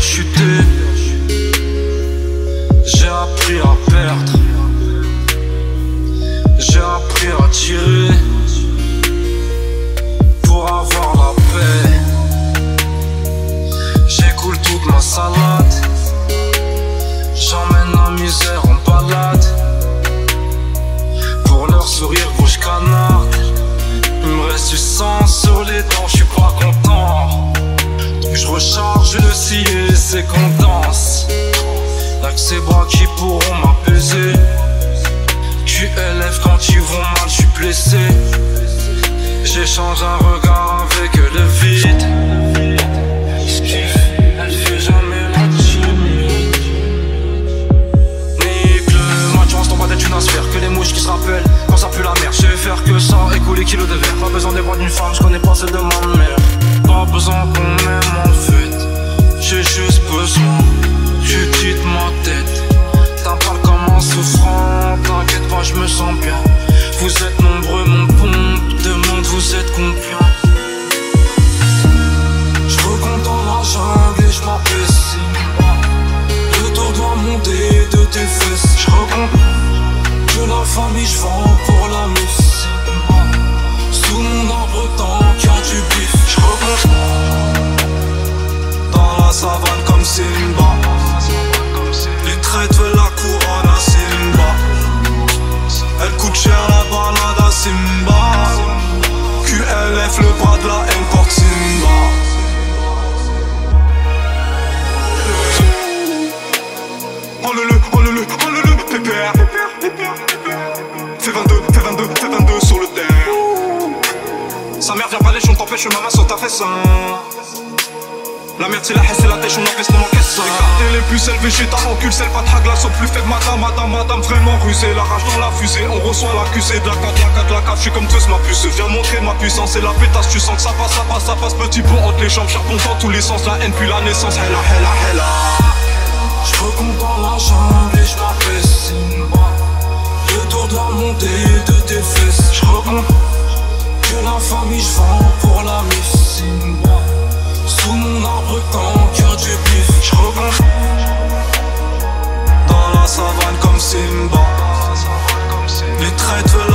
chuter Ces bras qui pourront m'apaiser. QLF quand ils vont mal, je suis blessé. J'échange un regard avec le vide. Elle fait jamais la timide. Nique le match, on se tombe tête une asphère. Que les mouches qui se rappellent quand ça pue la mer. Je vais faire que ça, écouler kilos de verre. Pas besoin des bras d'une femme, je connais pas celle de ma mère. Pas besoin qu'on m'aime en fait. J'ai juste besoin je me sens bien. Vous êtes nombreux, mon pompe, demande vous êtes combien. Je recompte dans la jungle et je m'apprécie. Le tour doit monter de tes fesses. Je recompte que la famille, je vends pour la musique. Sous mon arbre tant qu'il y a du bif. Je recompte dans la savane comme Simba. Enlève-le, enlève-le, enlève-le, pépère. Fais 22, fais 22, fais 22 sur le terre. Sa mère vient pas léger, on t'empêche ma main sur ta fesse. hein. La merde c'est la haine, c'est la têche, on encaisse, on encaisse. Regardez les puces, elle végétale, encule, celle pas de haglas, au plus faible, madame, madame, madame, vraiment rusée. La rage dans la fusée, on reçoit l'accusé de la 4, la 4, la 4, je suis comme Zeus, ma puce. Viens montrer ma puissance et la pétasse, tu sens que ça passe, ça passe, ça passe, petit pont entre les jambes, charbon dans tous les sens, la haine puis la naissance, hella, hella, hella. Les traîtres